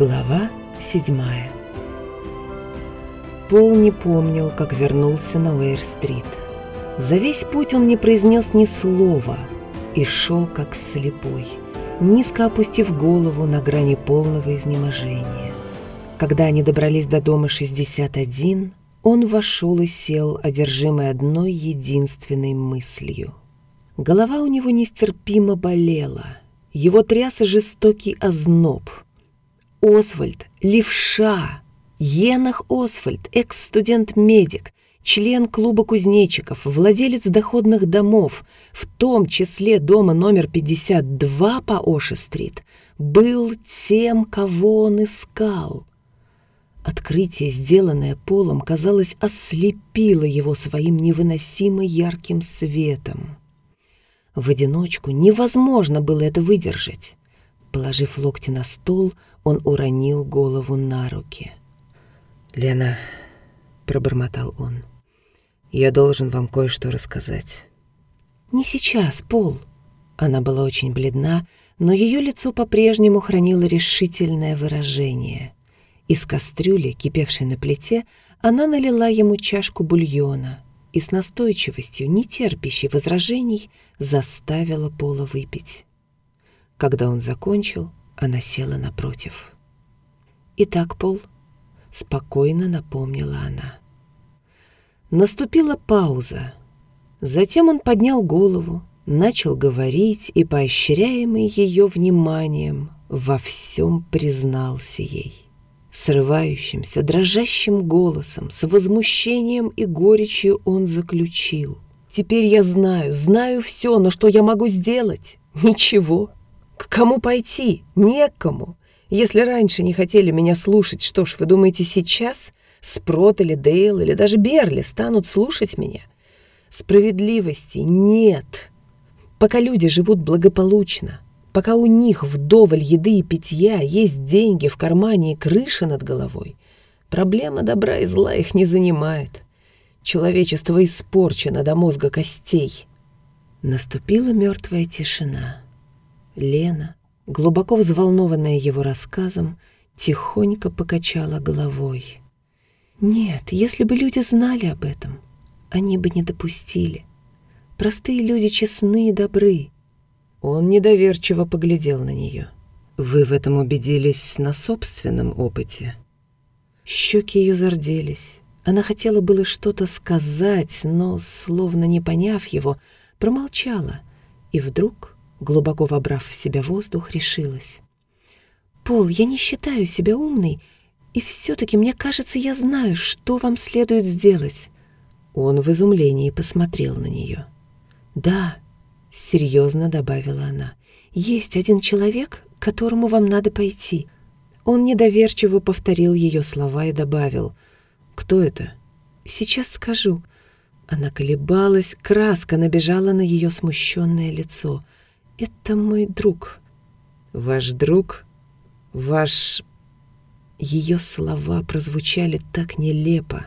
Глава седьмая Пол не помнил, как вернулся на Уэйр-стрит. За весь путь он не произнес ни слова и шел как слепой, низко опустив голову на грани полного изнеможения. Когда они добрались до дома 61, он вошел и сел, одержимый одной единственной мыслью. Голова у него нестерпимо болела, его тряс жестокий озноб. Освальд, левша, Енах Освальд, экс-студент-медик, член клуба кузнечиков, владелец доходных домов, в том числе дома номер 52 по Оши-стрит, был тем, кого он искал. Открытие, сделанное Полом, казалось, ослепило его своим невыносимо ярким светом. В одиночку невозможно было это выдержать. Положив локти на стол, он уронил голову на руки. «Лена», — пробормотал он, — «я должен вам кое-что рассказать». «Не сейчас, Пол». Она была очень бледна, но ее лицо по-прежнему хранило решительное выражение — из кастрюли, кипевшей на плите, она налила ему чашку бульона и с настойчивостью, не терпящей возражений, заставила Пола выпить. Когда он закончил, она села напротив. «Итак, Пол», — спокойно напомнила она. Наступила пауза. Затем он поднял голову, начал говорить и, поощряемый ее вниманием, во всем признался ей срывающимся, дрожащим голосом, с возмущением и горечью он заключил. «Теперь я знаю, знаю все, но что я могу сделать? Ничего. К кому пойти? Некому. Если раньше не хотели меня слушать, что ж, вы думаете, сейчас Спрот или Дейл или даже Берли станут слушать меня? Справедливости нет. Пока люди живут благополучно, Пока у них вдоволь еды и питья, есть деньги в кармане и крыша над головой, проблема добра и зла их не занимает. Человечество испорчено до мозга костей. Наступила мертвая тишина. Лена, глубоко взволнованная его рассказом, тихонько покачала головой. Нет, если бы люди знали об этом, они бы не допустили. Простые люди честны и добры, он недоверчиво поглядел на нее. «Вы в этом убедились на собственном опыте?» Щеки ее зарделись. Она хотела было что-то сказать, но, словно не поняв его, промолчала и вдруг, глубоко вобрав в себя воздух, решилась. «Пол, я не считаю себя умной, и все-таки мне кажется, я знаю, что вам следует сделать». Он в изумлении посмотрел на нее. «Да, — серьезно добавила она. «Есть один человек, к которому вам надо пойти». Он недоверчиво повторил ее слова и добавил. «Кто это?» «Сейчас скажу». Она колебалась, краска набежала на ее смущенное лицо. «Это мой друг». «Ваш друг? Ваш...» Ее слова прозвучали так нелепо,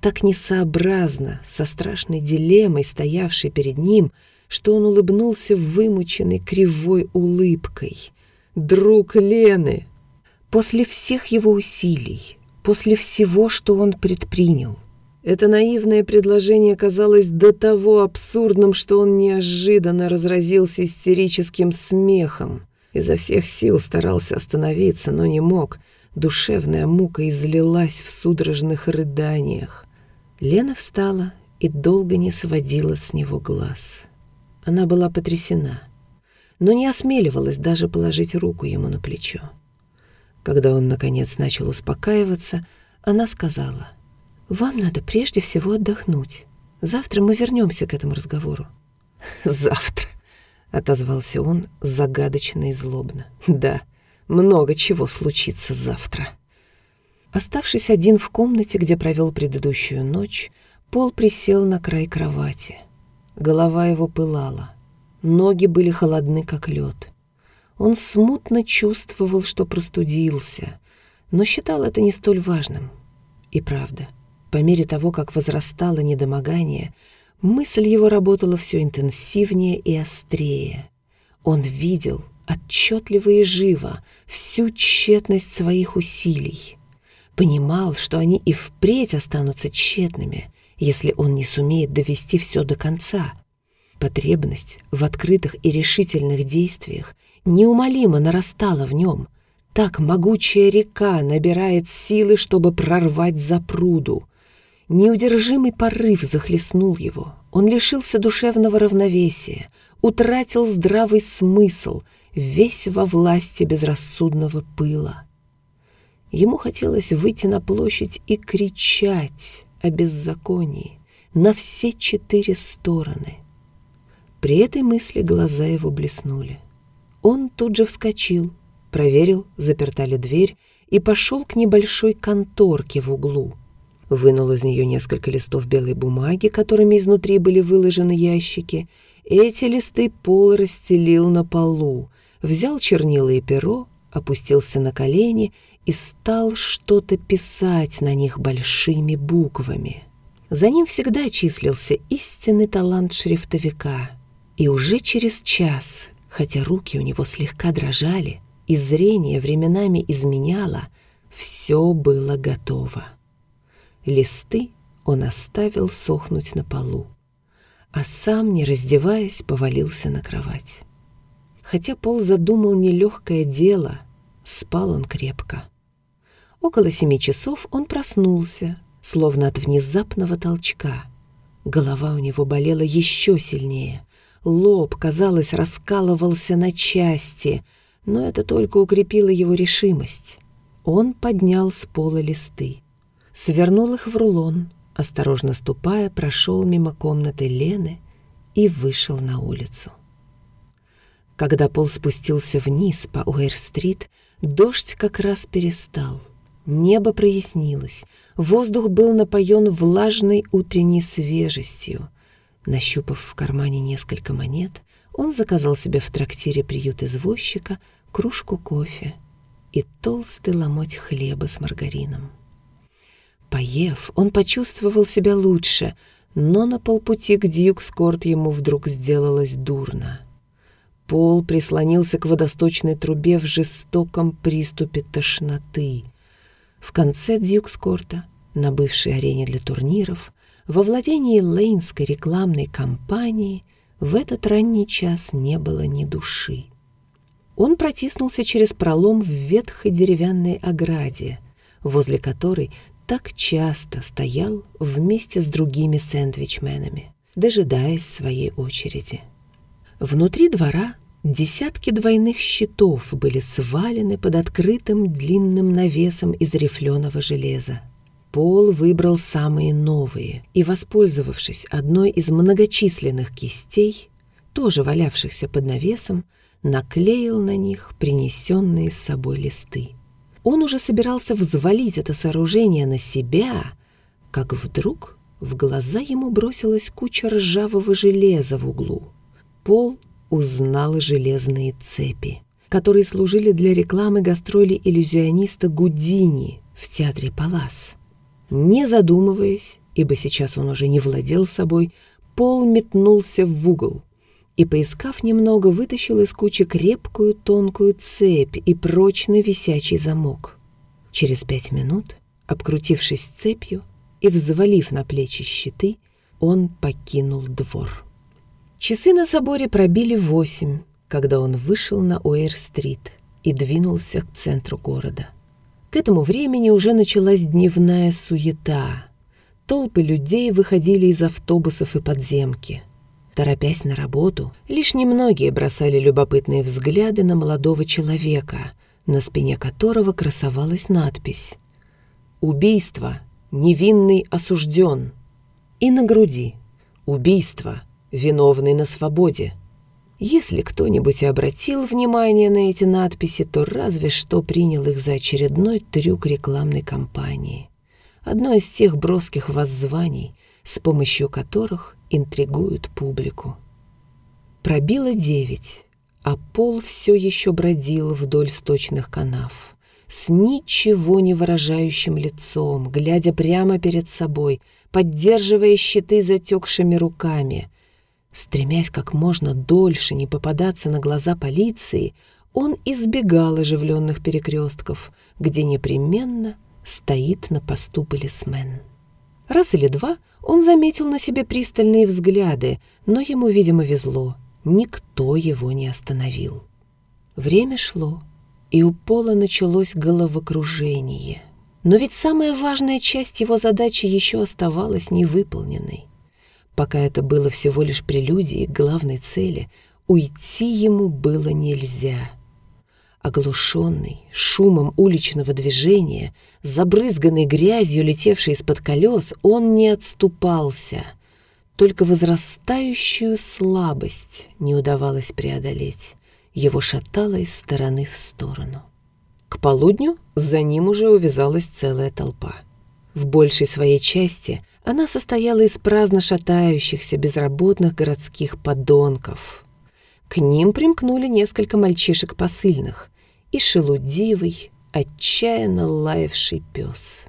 так несообразно, со страшной дилеммой, стоявшей перед ним — что он улыбнулся вымученной кривой улыбкой. «Друг Лены!» После всех его усилий, после всего, что он предпринял, это наивное предложение казалось до того абсурдным, что он неожиданно разразился истерическим смехом. Изо всех сил старался остановиться, но не мог. Душевная мука излилась в судорожных рыданиях. Лена встала и долго не сводила с него глаз. Она была потрясена, но не осмеливалась даже положить руку ему на плечо. Когда он, наконец, начал успокаиваться, она сказала, «Вам надо прежде всего отдохнуть. Завтра мы вернемся к этому разговору». «Завтра», — отозвался он загадочно и злобно. «Да, много чего случится завтра». Оставшись один в комнате, где провел предыдущую ночь, Пол присел на край кровати — Голова его пылала. Ноги были холодны, как лед. Он смутно чувствовал, что простудился, но считал это не столь важным. И правда, по мере того, как возрастало недомогание, мысль его работала все интенсивнее и острее. Он видел, отчетливо и живо всю тщетность своих усилий. Понимал, что они и впредь останутся тщетными, если он не сумеет довести все до конца. Потребность в открытых и решительных действиях неумолимо нарастала в нем. Так могучая река набирает силы, чтобы прорвать запруду. Неудержимый порыв захлестнул его. Он лишился душевного равновесия, утратил здравый смысл, весь во власти безрассудного пыла. Ему хотелось выйти на площадь и кричать о беззаконии на все четыре стороны. При этой мысли глаза его блеснули. Он тут же вскочил, проверил, заперта ли дверь, и пошел к небольшой конторке в углу. Вынул из нее несколько листов белой бумаги, которыми изнутри были выложены ящики. Эти листы пол расстелил на полу, взял чернила и перо, опустился на колени и стал что-то писать на них большими буквами. За ним всегда числился истинный талант шрифтовика. И уже через час, хотя руки у него слегка дрожали, и зрение временами изменяло, все было готово. Листы он оставил сохнуть на полу, а сам, не раздеваясь, повалился на кровать. Хотя Пол задумал нелегкое дело, спал он крепко. Около семи часов он проснулся, словно от внезапного толчка. Голова у него болела еще сильнее. Лоб, казалось, раскалывался на части, но это только укрепило его решимость. Он поднял с пола листы, свернул их в рулон, осторожно ступая, прошел мимо комнаты Лены и вышел на улицу. Когда Пол спустился вниз по Уэр-стрит, дождь как раз перестал. Небо прояснилось, воздух был напоен влажной утренней свежестью. Нащупав в кармане несколько монет, он заказал себе в трактире приют извозчика кружку кофе и толстый ломоть хлеба с маргарином. Поев, он почувствовал себя лучше, но на полпути к Дьюкскорт ему вдруг сделалось дурно. Пол прислонился к водосточной трубе в жестоком приступе тошноты. В конце Дьюкскорта, на бывшей арене для турниров, во владении Лейнской рекламной кампании в этот ранний час не было ни души. Он протиснулся через пролом в ветхой деревянной ограде, возле которой так часто стоял вместе с другими сэндвичменами, дожидаясь своей очереди. Внутри двора Десятки двойных щитов были свалены под открытым длинным навесом из рифленого железа. Пол выбрал самые новые и, воспользовавшись одной из многочисленных кистей, тоже валявшихся под навесом, наклеил на них принесенные с собой листы. Он уже собирался взвалить это сооружение на себя, как вдруг в глаза ему бросилась куча ржавого железа в углу. Пол узнал железные цепи, которые служили для рекламы гастроли иллюзиониста Гудини в театре Палас. Не задумываясь, ибо сейчас он уже не владел собой, Пол метнулся в угол и, поискав немного, вытащил из кучи крепкую тонкую цепь и прочный висячий замок. Через пять минут, обкрутившись цепью и взвалив на плечи щиты, он покинул двор. Часы на соборе пробили восемь, когда он вышел на Уэйр-стрит и двинулся к центру города. К этому времени уже началась дневная суета. Толпы людей выходили из автобусов и подземки. Торопясь на работу, лишь немногие бросали любопытные взгляды на молодого человека, на спине которого красовалась надпись «Убийство. Невинный осужден». И на груди «Убийство виновный на свободе. Если кто-нибудь обратил внимание на эти надписи, то разве что принял их за очередной трюк рекламной кампании. Одно из тех броских воззваний, с помощью которых интригуют публику. Пробило девять, а пол все еще бродил вдоль сточных канав, с ничего не выражающим лицом, глядя прямо перед собой, поддерживая щиты затекшими руками — Стремясь как можно дольше не попадаться на глаза полиции, он избегал оживленных перекрестков, где непременно стоит на посту полисмен. Раз или два он заметил на себе пристальные взгляды, но ему, видимо, везло. Никто его не остановил. Время шло, и у Пола началось головокружение. Но ведь самая важная часть его задачи еще оставалась невыполненной. Пока это было всего лишь прелюдией к главной цели, уйти ему было нельзя — Оглушенный шумом уличного движения, забрызганный грязью, летевший из-под колес, он не отступался. Только возрастающую слабость не удавалось преодолеть. Его шатало из стороны в сторону. К полудню за ним уже увязалась целая толпа. В большей своей части она состояла из праздно шатающихся безработных городских подонков. К ним примкнули несколько мальчишек посыльных, и шелудивый, отчаянно лаявший пес.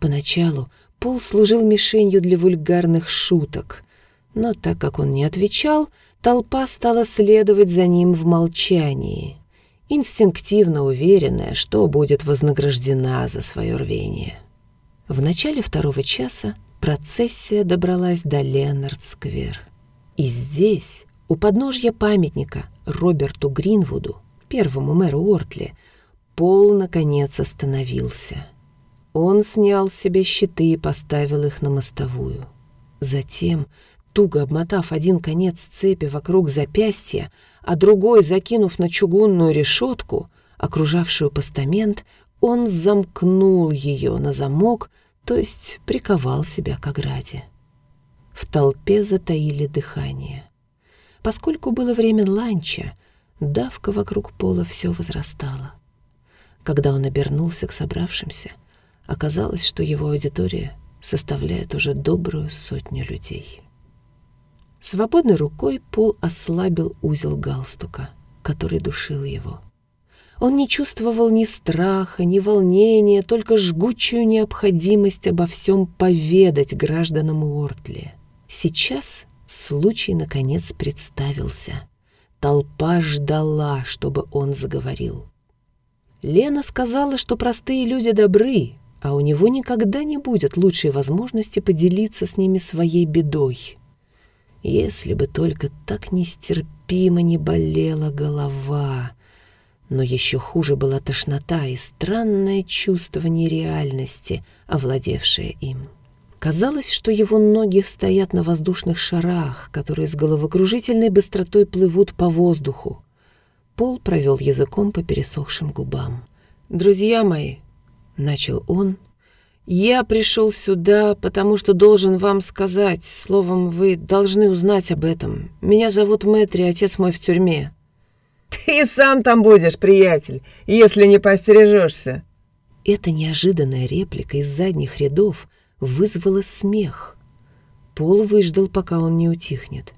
Поначалу Пол служил мишенью для вульгарных шуток, но так как он не отвечал, толпа стала следовать за ним в молчании, инстинктивно уверенная, что будет вознаграждена за свое рвение. В начале второго часа процессия добралась до Ленард-сквер. И здесь, у подножья памятника Роберту Гринвуду, первому мэру Уортли, Пол, наконец, остановился. Он снял с себя щиты и поставил их на мостовую. Затем, туго обмотав один конец цепи вокруг запястья, а другой закинув на чугунную решетку, окружавшую постамент, он замкнул ее на замок, то есть приковал себя к ограде. В толпе затаили дыхание. Поскольку было время ланча, Давка вокруг пола все возрастала. Когда он обернулся к собравшимся, оказалось, что его аудитория составляет уже добрую сотню людей. Свободной рукой Пол ослабил узел галстука, который душил его. Он не чувствовал ни страха, ни волнения, только жгучую необходимость обо всем поведать гражданам Уортли. Сейчас случай, наконец, представился. Толпа ждала, чтобы он заговорил. Лена сказала, что простые люди добры, а у него никогда не будет лучшей возможности поделиться с ними своей бедой. Если бы только так нестерпимо не болела голова. Но еще хуже была тошнота и странное чувство нереальности, овладевшее им. Казалось, что его ноги стоят на воздушных шарах, которые с головокружительной быстротой плывут по воздуху. Пол провел языком по пересохшим губам. «Друзья мои», — начал он, — «я пришел сюда, потому что должен вам сказать, словом, вы должны узнать об этом. Меня зовут Мэтри, отец мой в тюрьме». «Ты сам там будешь, приятель, если не постережешься». Эта неожиданная реплика из задних рядов — вызвало смех. Пол выждал, пока он не утихнет.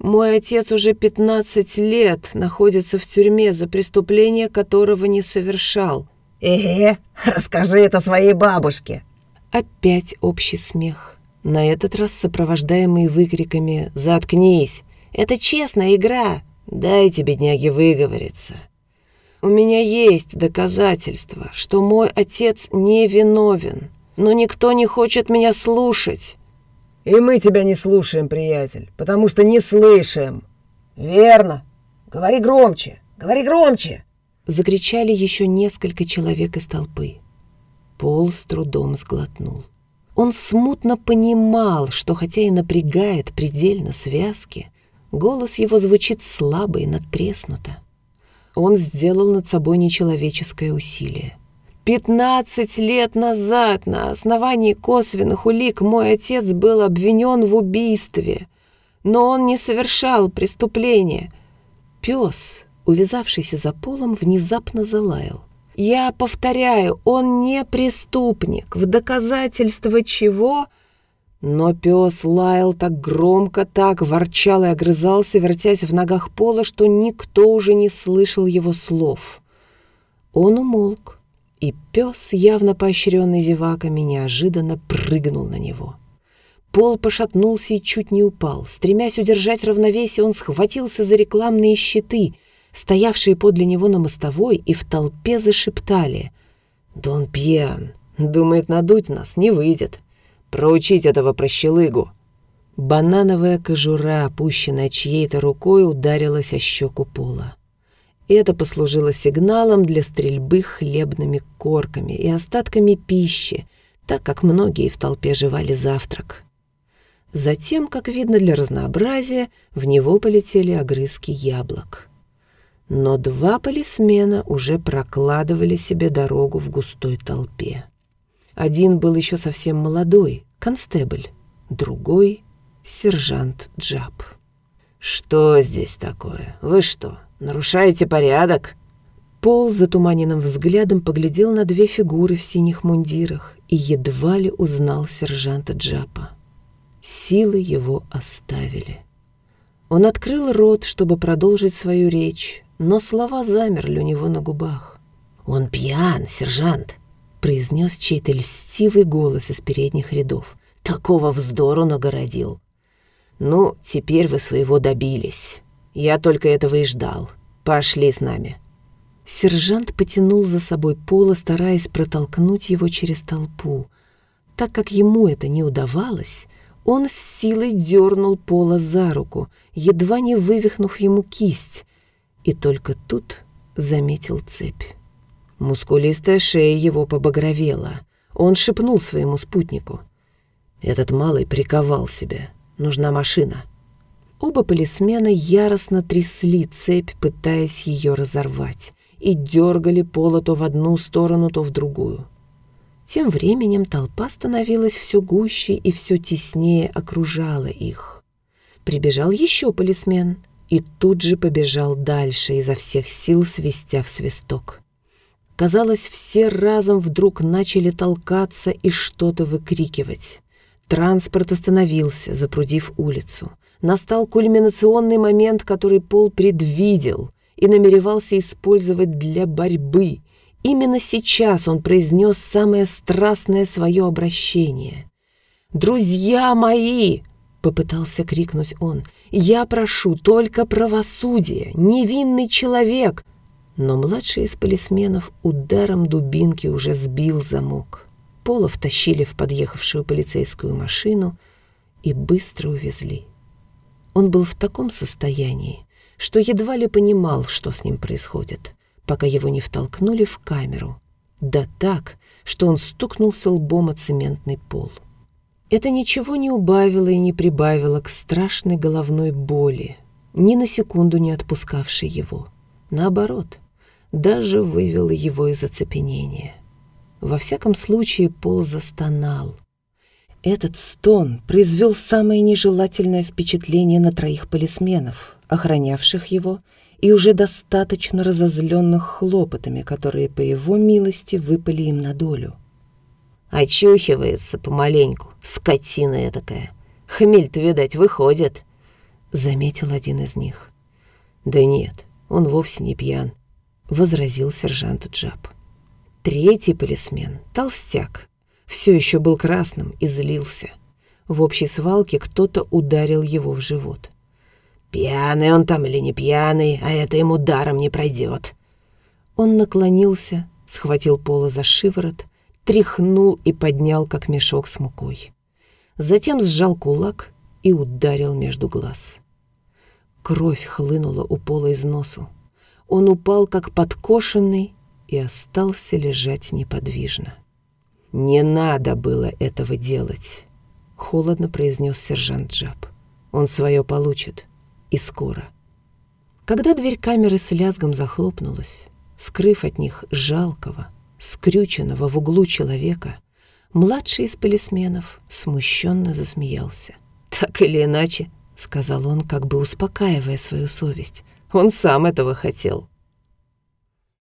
«Мой отец уже пятнадцать лет находится в тюрьме за преступление, которого не совершал». «Э, расскажи это своей бабушке». Опять общий смех, на этот раз сопровождаемый выкриками «Заткнись! Это честная игра! Дайте бедняге выговориться!» «У меня есть доказательства, что мой отец не виновен но никто не хочет меня слушать». «И мы тебя не слушаем, приятель, потому что не слышим». «Верно. Говори громче, говори громче!» Закричали еще несколько человек из толпы. Пол с трудом сглотнул. Он смутно понимал, что хотя и напрягает предельно связки, голос его звучит слабо и надтреснуто. Он сделал над собой нечеловеческое усилие. Пятнадцать лет назад на основании косвенных улик мой отец был обвинен в убийстве, но он не совершал преступления. Пес, увязавшийся за полом, внезапно залаял. Я повторяю, он не преступник, в доказательство чего... Но пес лаял так громко, так ворчал и огрызался, вертясь в ногах пола, что никто уже не слышал его слов. Он умолк и пес, явно поощренный зеваками, неожиданно прыгнул на него. Пол пошатнулся и чуть не упал. Стремясь удержать равновесие, он схватился за рекламные щиты, стоявшие подле него на мостовой, и в толпе зашептали. «Да он пьян. Думает, надуть нас не выйдет. Проучить этого прощелыгу». Банановая кожура, опущенная чьей-то рукой, ударилась о щеку Пола. Это послужило сигналом для стрельбы хлебными корками и остатками пищи, так как многие в толпе жевали завтрак. Затем, как видно для разнообразия, в него полетели огрызки яблок. Но два полисмена уже прокладывали себе дорогу в густой толпе. Один был еще совсем молодой, констебль, другой — сержант Джаб. «Что здесь такое? Вы что, Нарушаете порядок?» Пол затуманенным взглядом поглядел на две фигуры в синих мундирах и едва ли узнал сержанта Джапа. Силы его оставили. Он открыл рот, чтобы продолжить свою речь, но слова замерли у него на губах. «Он пьян, сержант!» — произнес чей-то льстивый голос из передних рядов. «Такого вздору нагородил!» «Ну, теперь вы своего добились. Я только этого и ждал. Пошли с нами». Сержант потянул за собой Пола, стараясь протолкнуть его через толпу. Так как ему это не удавалось, он с силой дернул Пола за руку, едва не вывихнув ему кисть, и только тут заметил цепь. Мускулистая шея его побагровела. Он шепнул своему спутнику. «Этот малый приковал себя. Нужна машина». Оба полисмена яростно трясли цепь, пытаясь ее разорвать, и дергали пола то в одну сторону, то в другую. Тем временем толпа становилась все гуще и все теснее окружала их. Прибежал еще полисмен и тут же побежал дальше, изо всех сил свистя в свисток. Казалось, все разом вдруг начали толкаться и что-то выкрикивать. Транспорт остановился, запрудив улицу настал кульминационный момент, который Пол предвидел и намеревался использовать для борьбы. Именно сейчас он произнес самое страстное свое обращение. «Друзья мои!» — попытался крикнуть он. «Я прошу только правосудия, невинный человек!» Но младший из полисменов ударом дубинки уже сбил замок. Пола втащили в подъехавшую полицейскую машину и быстро увезли. Он был в таком состоянии, что едва ли понимал, что с ним происходит, пока его не втолкнули в камеру. Да так, что он стукнулся лбом о цементный пол. Это ничего не убавило и не прибавило к страшной головной боли, ни на секунду не отпускавшей его. Наоборот, даже вывело его из оцепенения. Во всяком случае, Пол застонал — этот стон произвел самое нежелательное впечатление на троих полисменов, охранявших его и уже достаточно разозленных хлопотами, которые по его милости выпали им на долю. «Очухивается помаленьку, скотина этакая. Хмель-то, видать, выходит», — заметил один из них. «Да нет, он вовсе не пьян», — возразил сержант Джаб. Третий полисмен, толстяк, все еще был красным и злился. В общей свалке кто-то ударил его в живот. «Пьяный он там или не пьяный, а это ему даром не пройдет». Он наклонился, схватил Пола за шиворот, тряхнул и поднял, как мешок с мукой. Затем сжал кулак и ударил между глаз. Кровь хлынула у Пола из носу. Он упал, как подкошенный, и остался лежать неподвижно. «Не надо было этого делать», — холодно произнес сержант Джаб. «Он свое получит. И скоро». Когда дверь камеры с лязгом захлопнулась, скрыв от них жалкого, скрюченного в углу человека, младший из полисменов смущенно засмеялся. «Так или иначе», — сказал он, как бы успокаивая свою совесть, — «он сам этого хотел».